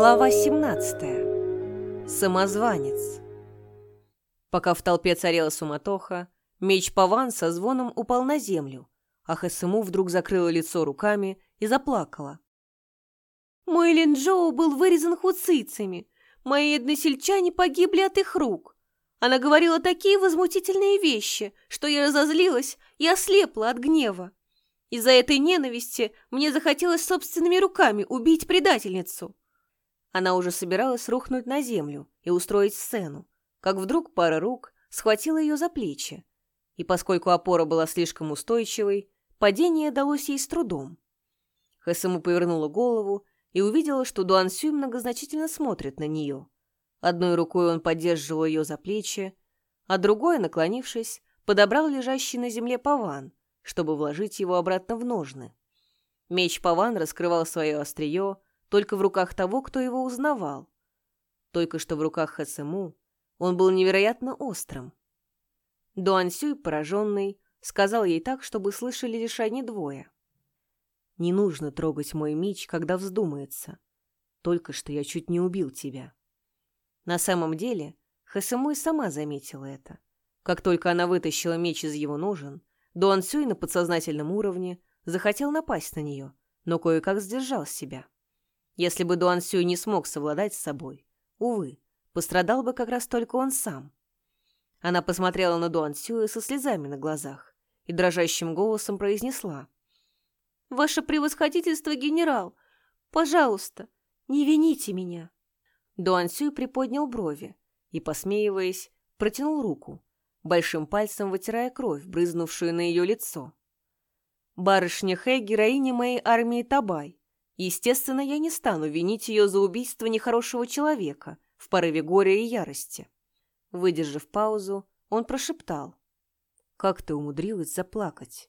Глава 17. Самозванец. Пока в толпе царила суматоха, меч Паван со звоном упал на землю, а Хэсэму вдруг закрыла лицо руками и заплакала. «Мой Линджоу был вырезан хуцицами. Мои односельчане погибли от их рук. Она говорила такие возмутительные вещи, что я разозлилась и ослепла от гнева. Из-за этой ненависти мне захотелось собственными руками убить предательницу. Она уже собиралась рухнуть на землю и устроить сцену, как вдруг пара рук схватила ее за плечи. И поскольку опора была слишком устойчивой, падение далось ей с трудом. Хэсэму повернула голову и увидела, что Дуан Сюй многозначительно смотрит на нее. Одной рукой он поддерживал ее за плечи, а другой, наклонившись, подобрал лежащий на земле паван, чтобы вложить его обратно в ножны. Меч паван раскрывал свое острие, только в руках того, кто его узнавал. Только что в руках Хэсэму он был невероятно острым. Дуан Сюй, пораженный, сказал ей так, чтобы слышали лишь они двое. «Не нужно трогать мой меч, когда вздумается. Только что я чуть не убил тебя». На самом деле, Хэсэму и сама заметила это. Как только она вытащила меч из его ножен, Дуан Сюй на подсознательном уровне захотел напасть на нее, но кое-как сдержал себя. Если бы Дуан Сюй не смог совладать с собой, увы, пострадал бы как раз только он сам. Она посмотрела на Дуан Сюя со слезами на глазах и дрожащим голосом произнесла. «Ваше превосходительство, генерал! Пожалуйста, не вините меня!» Дуан Сюй приподнял брови и, посмеиваясь, протянул руку, большим пальцем вытирая кровь, брызнувшую на ее лицо. «Барышня Хэ — героиня моей армии Табай. Естественно, я не стану винить ее за убийство нехорошего человека в порыве горя и ярости. Выдержав паузу, он прошептал. «Как ты умудрилась заплакать?»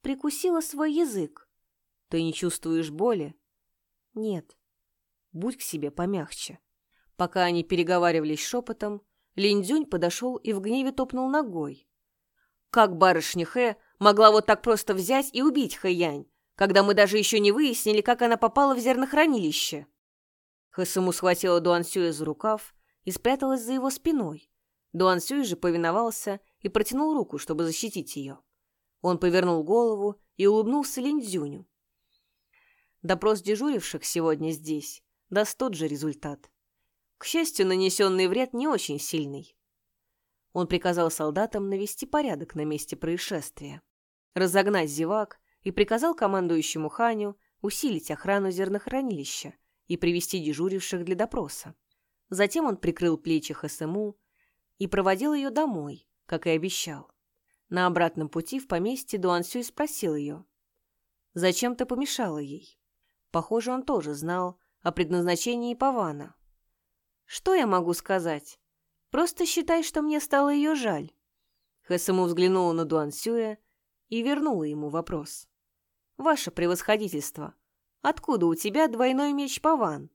«Прикусила свой язык». «Ты не чувствуешь боли?» «Нет». «Будь к себе помягче». Пока они переговаривались шепотом, Линдзюнь подошел и в гневе топнул ногой. «Как барышня Хэ могла вот так просто взять и убить Хэянь? Когда мы даже еще не выяснили, как она попала в зернохранилище. Хэсуму схватила Дуан Сюя за рукав и спряталась за его спиной. Дуан Сюй же повиновался и протянул руку, чтобы защитить ее. Он повернул голову и улыбнулся Линдзюню. Допрос дежуривших сегодня здесь даст тот же результат. К счастью, нанесенный вред не очень сильный. Он приказал солдатам навести порядок на месте происшествия, разогнать зевак и приказал командующему Ханю усилить охрану зернохранилища и привести дежуривших для допроса. Затем он прикрыл плечи ХСМУ и проводил ее домой, как и обещал. На обратном пути в поместье Дуан Сюй спросил ее, «Зачем ты помешала ей?» Похоже, он тоже знал о предназначении Павана. «Что я могу сказать? Просто считай, что мне стало ее жаль». Хэсэму взглянула на Дуан Сюя и вернула ему вопрос. «Ваше превосходительство, откуда у тебя двойной меч Паван?»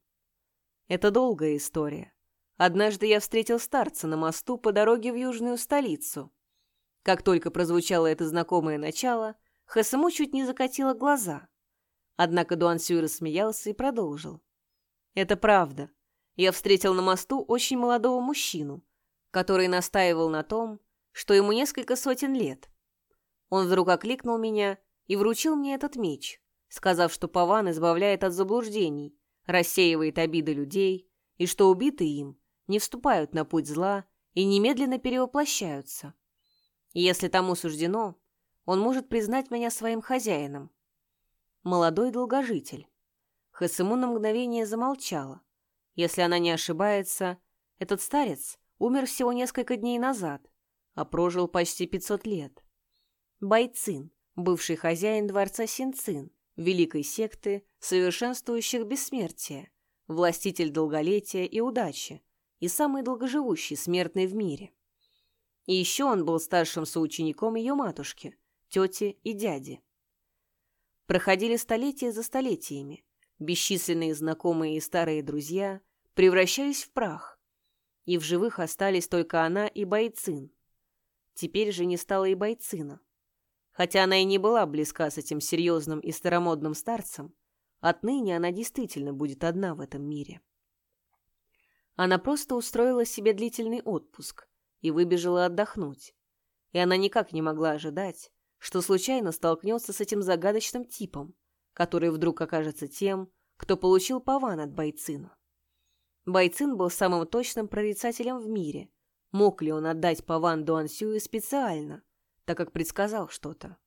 Это долгая история. Однажды я встретил старца на мосту по дороге в южную столицу. Как только прозвучало это знакомое начало, Хасаму чуть не закатила глаза. Однако Дуан Сюй рассмеялся и продолжил. «Это правда. Я встретил на мосту очень молодого мужчину, который настаивал на том, что ему несколько сотен лет. Он вдруг окликнул меня и вручил мне этот меч, сказав, что Паван избавляет от заблуждений, рассеивает обиды людей и что убитые им не вступают на путь зла и немедленно перевоплощаются. Если тому суждено, он может признать меня своим хозяином. Молодой долгожитель. Хасыму на мгновение замолчала. Если она не ошибается, этот старец умер всего несколько дней назад, а прожил почти 500 лет. Байцин, бывший хозяин дворца Синцин, великой секты, совершенствующих бессмертие, властитель долголетия и удачи и самый долгоживущий смертный в мире. И еще он был старшим соучеником ее матушки, тети и дяди. Проходили столетия за столетиями, бесчисленные знакомые и старые друзья превращались в прах, и в живых остались только она и Байцин. Теперь же не стало и Байцина. Хотя она и не была близка с этим серьезным и старомодным старцем, Отныне она действительно будет одна в этом мире. Она просто устроила себе длительный отпуск и выбежала отдохнуть. И она никак не могла ожидать, что случайно столкнется с этим загадочным типом, который вдруг окажется тем, кто получил пован от Байцина. Байцин был самым точным прорицателем в мире. Мог ли он отдать пован Дуан Сюэ специально, так как предсказал что-то?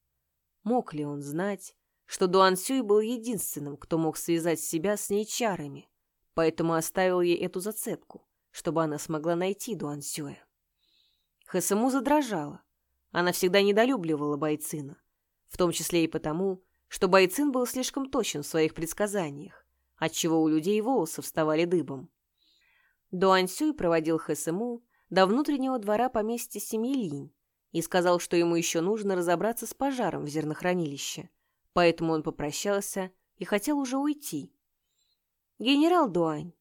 Мог ли он знать, что Дуан Сюй был единственным, кто мог связать себя с ней чарами, поэтому оставил ей эту зацепку, чтобы она смогла найти Дуан Сюэ? Хэсэму задрожала. Она всегда недолюбливала Байцина, в том числе и потому, что Байцин был слишком точен в своих предсказаниях, отчего у людей волосы вставали дыбом. Дуан Сюй проводил Хэсэму до внутреннего двора поместья семьи Линь и сказал, что ему еще нужно разобраться с пожаром в зернохранилище, поэтому он попрощался и хотел уже уйти. «Генерал Дуань!»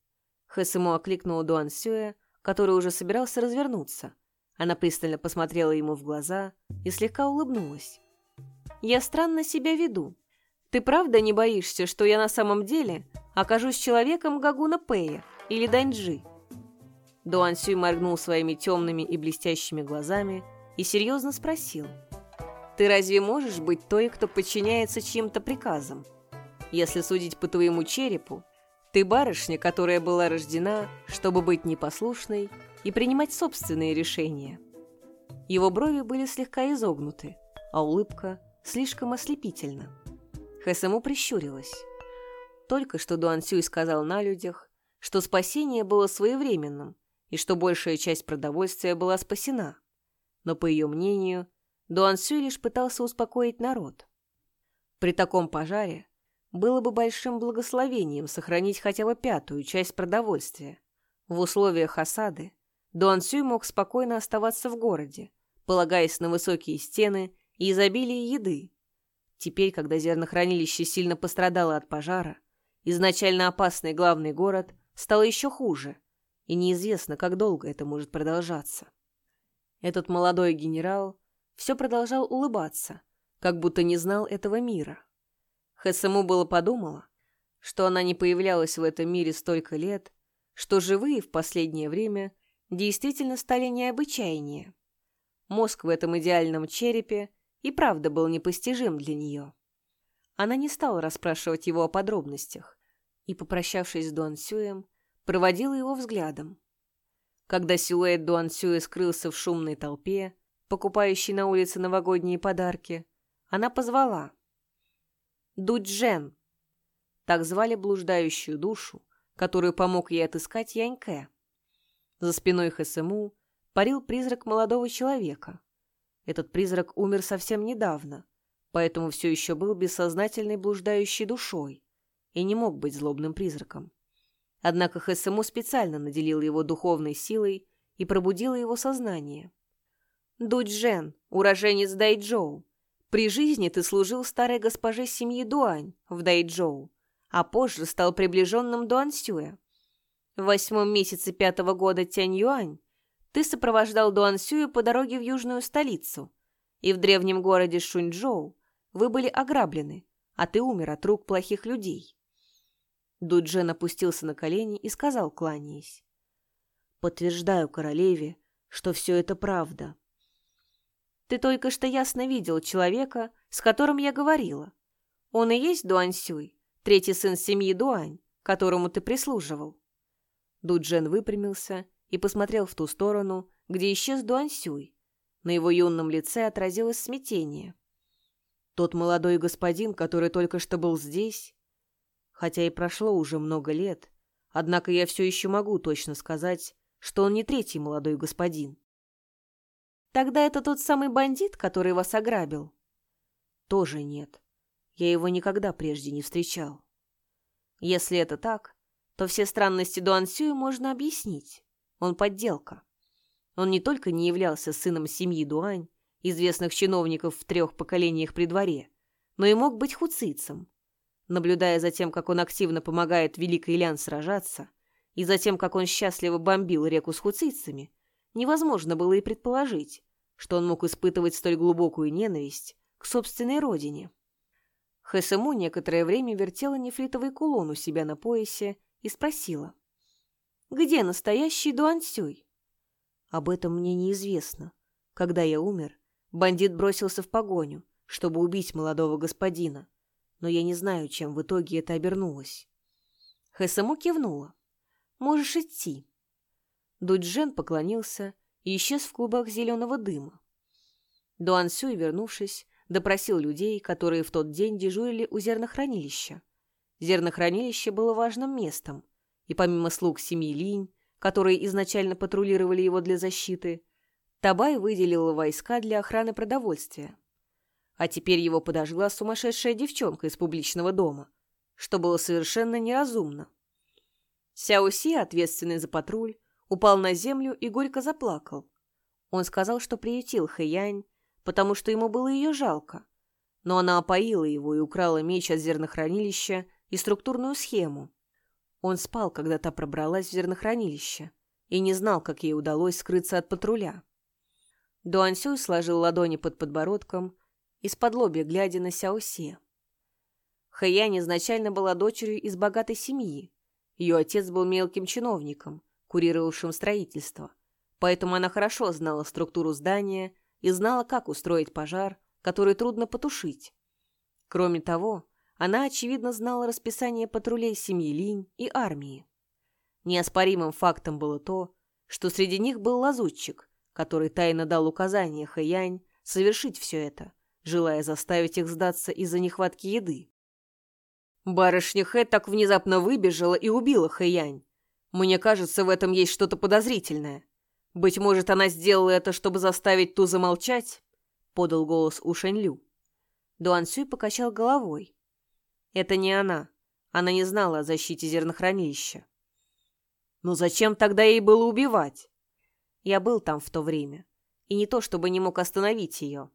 Хэсэму окликнула Дуан Сюэ, который уже собирался развернуться. Она пристально посмотрела ему в глаза и слегка улыбнулась. «Я странно себя веду. Ты правда не боишься, что я на самом деле окажусь человеком Гагуна Пэя или Даньджи?» Дуан Сюй моргнул своими темными и блестящими глазами и серьезно спросил. «Ты разве можешь быть той, кто подчиняется чьим-то приказам? Если судить по твоему черепу, ты барышня, которая была рождена, чтобы быть непослушной и принимать собственные решения». Его брови были слегка изогнуты, а улыбка слишком ослепительна. Хэсэму прищурилась. Только что Дуан Сюй сказал на людях, что спасение было своевременным и что большая часть продовольствия была спасена. Но, по ее мнению, Дуан Сюй лишь пытался успокоить народ. При таком пожаре было бы большим благословением сохранить хотя бы пятую часть продовольствия. В условиях осады Дуан Сюй мог спокойно оставаться в городе, полагаясь на высокие стены и изобилие еды. Теперь, когда зернохранилище сильно пострадало от пожара, изначально опасный главный город стал еще хуже, и неизвестно, как долго это может продолжаться. Этот молодой генерал все продолжал улыбаться, как будто не знал этого мира. Хэсэму было подумала, что она не появлялась в этом мире столько лет, что живые в последнее время действительно стали необычайнее. Мозг в этом идеальном черепе и правда был непостижим для нее. Она не стала расспрашивать его о подробностях и, попрощавшись с Дуан Сюем, проводила его взглядом. Когда силуэт Дуан Сюэ скрылся в шумной толпе, покупающей на улице новогодние подарки, она позвала. «Дуджен!» Так звали блуждающую душу, которую помог ей отыскать Яньке. За спиной ХСМУ парил призрак молодого человека. Этот призрак умер совсем недавно, поэтому все еще был бессознательной блуждающей душой и не мог быть злобным призраком. Однако ХСМУ специально наделил его духовной силой и пробудила его сознание. «Дуджен, уроженец Дайчжоу, при жизни ты служил старой госпоже семьи Дуань в Дайчжоу, а позже стал приближенным Дуансюя. В восьмом месяце пятого года Тянь-Юань ты сопровождал Дуан Сюя по дороге в южную столицу, и в древнем городе Шуньчжоу вы были ограблены, а ты умер от рук плохих людей. Дуджен опустился на колени и сказал, кланяясь. «Подтверждаю королеве, что все это правда». «Ты только что ясно видел человека, с которым я говорила. Он и есть Дуань Сюй, третий сын семьи Дуань, которому ты прислуживал». Дуджен выпрямился и посмотрел в ту сторону, где исчез Дуансюй. На его юном лице отразилось смятение. Тот молодой господин, который только что был здесь, хотя и прошло уже много лет, однако я все еще могу точно сказать, что он не третий молодой господин. Тогда это тот самый бандит, который вас ограбил? Тоже нет. Я его никогда прежде не встречал. Если это так, то все странности Дуан Сюя можно объяснить. Он подделка. Он не только не являлся сыном семьи Дуань, известных чиновников в трех поколениях при дворе, но и мог быть хуцийцем. Наблюдая за тем, как он активно помогает Великой Лян сражаться, и за тем, как он счастливо бомбил реку с хуцийцами, невозможно было и предположить, что он мог испытывать столь глубокую ненависть к собственной родине. Хэсэму некоторое время вертела нефритовый кулон у себя на поясе и спросила. «Где настоящий Дуансюй?» «Об этом мне неизвестно. Когда я умер, бандит бросился в погоню, чтобы убить молодого господина, но я не знаю, чем в итоге это обернулось». Хэсэму кивнула. «Можешь идти». Дуджен поклонился и исчез в клубах зеленого дыма. Дуан Сюй, вернувшись, допросил людей, которые в тот день дежурили у зернохранилища. Зернохранилище было важным местом, и помимо слуг семьи Линь, которые изначально патрулировали его для защиты, Табай выделил войска для охраны продовольствия. А теперь его подожгла сумасшедшая девчонка из публичного дома, что было совершенно неразумно. Сяоси, ответственный за патруль, упал на землю и горько заплакал. Он сказал, что приютил Хэянь, потому что ему было ее жалко. Но она опоила его и украла меч от зернохранилища и структурную схему. Он спал, когда та пробралась в зернохранилище, и не знал, как ей удалось скрыться от патруля. Дуансюй сложил ладони под подбородком, из-под лобья глядя на Сяосе. Хэянь изначально была дочерью из богатой семьи. Ее отец был мелким чиновником, курировавшим строительство, поэтому она хорошо знала структуру здания и знала, как устроить пожар, который трудно потушить. Кроме того, она, очевидно, знала расписание патрулей семьи Линь и армии. Неоспоримым фактом было то, что среди них был лазутчик, который тайно дал указание Хэянь совершить все это, желая заставить их сдаться из-за нехватки еды. Барышня Хэ так внезапно выбежала и убила Хэянь. Мне кажется, в этом есть что-то подозрительное. «Быть может, она сделала это, чтобы заставить ту замолчать?» — подал голос У Шэньлю. Дуан Сюй покачал головой. «Это не она. Она не знала о защите зернохранилища». «Но зачем тогда ей было убивать?» Я был там в то время. И не то, чтобы не мог остановить ее.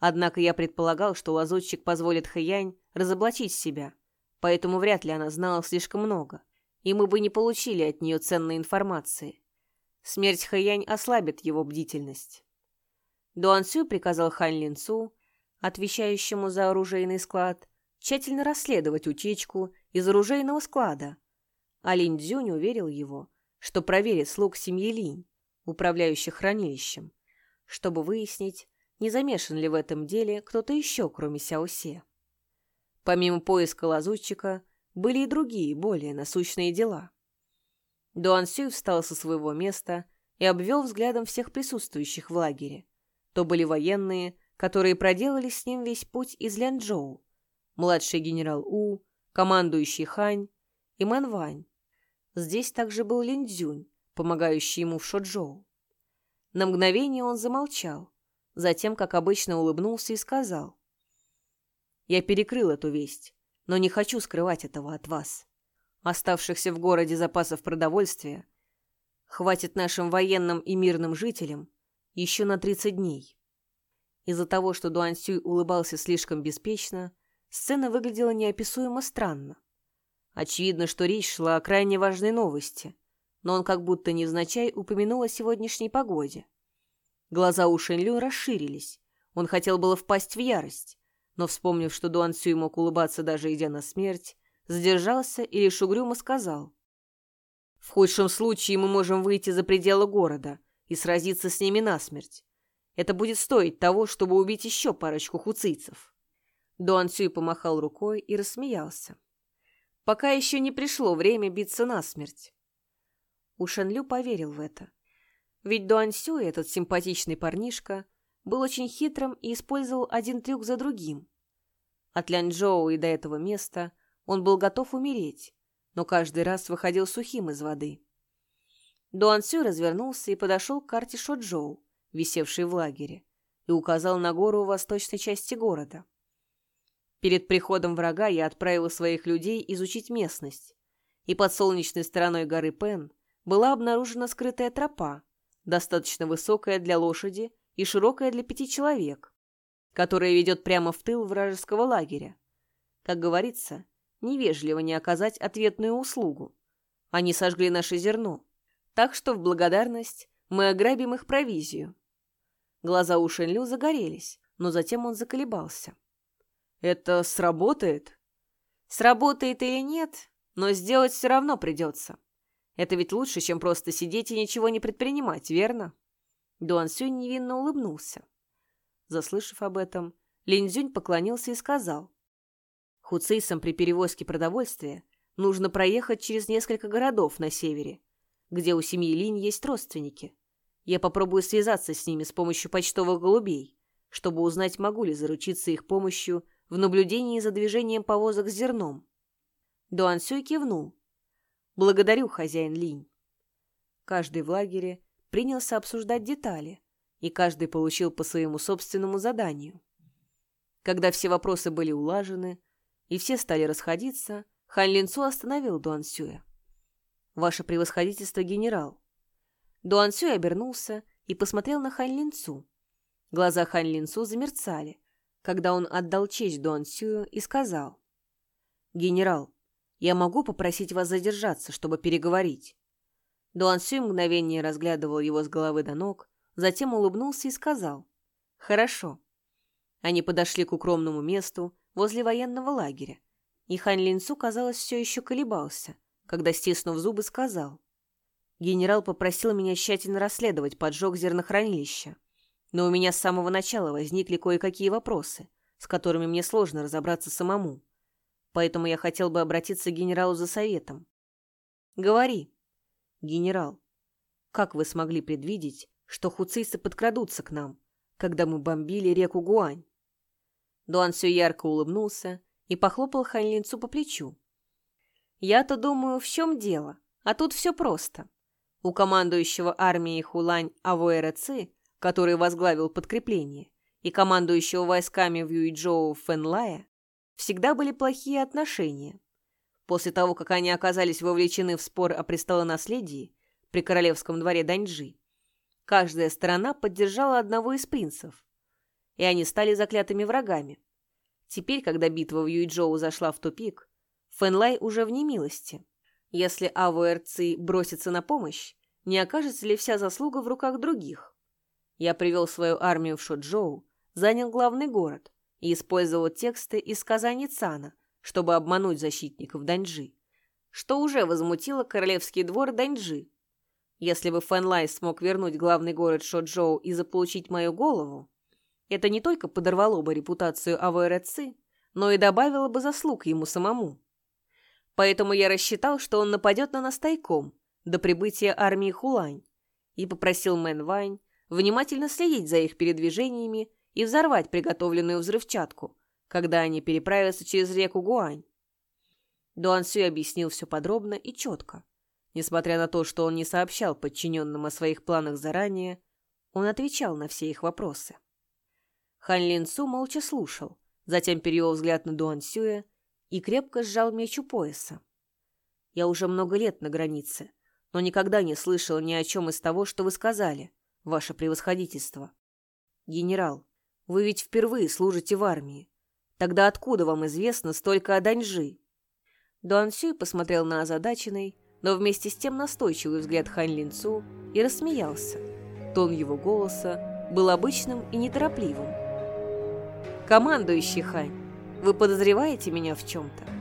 Однако я предполагал, что лазутчик позволит Хэянь разоблачить себя, поэтому вряд ли она знала слишком много, и мы бы не получили от нее ценной информации. Смерть Хэянь ослабит его бдительность. Дуан Сю приказал Хань Линцу, отвечающему за оружейный склад, тщательно расследовать утечку из оружейного склада, а Линь Цзюнь уверил его, что проверит слуг семьи Линь, управляющих хранилищем, чтобы выяснить, не замешан ли в этом деле кто-то еще, кроме Сяосе. Помимо поиска лазутчика, были и другие, более насущные дела. Дуан Сюй встал со своего места и обвел взглядом всех присутствующих в лагере. То были военные, которые проделали с ним весь путь из Лянчжоу, младший генерал У, командующий Хань и Мэн Вань. Здесь также был Лин Цзюнь, помогающий ему в Шоджоу. На мгновение он замолчал, затем, как обычно, улыбнулся и сказал. «Я перекрыл эту весть, но не хочу скрывать этого от вас оставшихся в городе запасов продовольствия, хватит нашим военным и мирным жителям еще на 30 дней. Из-за того, что Дуан Сюй улыбался слишком беспечно, сцена выглядела неописуемо странно. Очевидно, что речь шла о крайне важной новости, но он как будто невзначай упомянул о сегодняшней погоде. Глаза у Шэньлю расширились. Он хотел было впасть в ярость, но, вспомнив, что Дуан Сюй мог улыбаться даже идя на смерть, задержался и лишь угрюмо сказал. «В худшем случае мы можем выйти за пределы города и сразиться с ними насмерть. Это будет стоить того, чтобы убить еще парочку хуцийцев». Дуан Сюй помахал рукой и рассмеялся. «Пока еще не пришло время биться насмерть». У Шанлю поверил в это. Ведь Дуан Сюй, этот симпатичный парнишка, был очень хитрым и использовал один трюк за другим. От Лянчжоу и до этого места он был готов умереть, но каждый раз выходил сухим из воды. Дуан Сю развернулся и подошел к карте Шоджоу, висевшей в лагере, и указал на гору в восточной части города. Перед приходом врага я отправил своих людей изучить местность, и под солнечной стороной горы Пен была обнаружена скрытая тропа, достаточно высокая для лошади и широкая для пяти человек, которая ведет прямо в тыл вражеского лагеря. Как говорится, невежливо не оказать ответную услугу. Они сожгли наше зерно, так что в благодарность мы ограбим их провизию. Глаза у Шенлю загорелись, но затем он заколебался. Это сработает? Сработает или нет, но сделать все равно придется. Это ведь лучше, чем просто сидеть и ничего не предпринимать, верно? Дуан Сюнь невинно улыбнулся. Заслышав об этом, Линь Цзюнь поклонился и сказал. Хуцейсам при перевозке продовольствия нужно проехать через несколько городов на севере, где у семьи Линь есть родственники. Я попробую связаться с ними с помощью почтовых голубей, чтобы узнать, могу ли заручиться их помощью в наблюдении за движением повозок с зерном. Дуан Сюй кивнул. «Благодарю, хозяин Линь». Каждый в лагере принялся обсуждать детали, и каждый получил по своему собственному заданию. Когда все вопросы были улажены, и все стали расходиться, Хан Линцу остановил Дуан Сюя. «Ваше превосходительство, генерал». Дуан Сюй обернулся и посмотрел на Хан Линцу. Глаза Хан Линцу замерцали, когда он отдал честь Дуан Сюю и сказал. «Генерал, я могу попросить вас задержаться, чтобы переговорить?» Дуан Сюй мгновение разглядывал его с головы до ног, затем улыбнулся и сказал. «Хорошо». Они подошли к укромному месту возле военного лагеря, и Хан Линцу, казалось, все еще колебался, когда, стиснув зубы, сказал. «Генерал попросил меня тщательно расследовать поджог зернохранилища, но у меня с самого начала возникли кое-какие вопросы, с которыми мне сложно разобраться самому, поэтому я хотел бы обратиться к генералу за советом. Говори». «Генерал, как вы смогли предвидеть, что хуцийцы подкрадутся к нам, когда мы бомбили реку Гуань?» Дуан все ярко улыбнулся и похлопал Ханлинцу по плечу. «Я-то думаю, в чем дело, а тут все просто. У командующего армией Хулань Авуэра Ци, который возглавил подкрепление, и командующего войсками в Юйчжоу Фэнлая, всегда были плохие отношения. После того, как они оказались вовлечены в спор о престолонаследии при королевском дворе Даньжи, каждая сторона поддержала одного из принцев, и они стали заклятыми врагами. Теперь, когда битва в Юйчжоу зашла в тупик, Фэнлай уже в немилости. Если АВРЦ бросится на помощь, не окажется ли вся заслуга в руках других? Я привел свою армию в Шоджоу, занял главный город и использовал тексты из сказаний Цана, чтобы обмануть защитников Даньжи, что уже возмутило королевский двор Даньжи. Если бы Фэнлай смог вернуть главный город Шоджоу и заполучить мою голову, это не только подорвало бы репутацию АВРЦ, но и добавило бы заслуг ему самому. Поэтому я рассчитал, что он нападет на нас тайком до прибытия армии Хулань и попросил Мэн Вань внимательно следить за их передвижениями и взорвать приготовленную взрывчатку, когда они переправятся через реку Гуань. Дуан Сюй объяснил все подробно и четко. Несмотря на то, что он не сообщал подчиненным о своих планах заранее, он отвечал на все их вопросы. Хан Лин Цу молча слушал, затем перевел взгляд на Дуан Сюя и крепко сжал меч у пояса. «Я уже много лет на границе, но никогда не слышал ни о чем из того, что вы сказали, ваше превосходительство. Генерал, вы ведь впервые служите в армии. Тогда откуда вам известно столько о Даньжи?» Дуан Сюй посмотрел на озадаченный, но вместе с тем настойчивый взгляд Хань Линцу и рассмеялся. Тон его голоса был обычным и неторопливым. «Командующий Хань, вы подозреваете меня в чем-то?»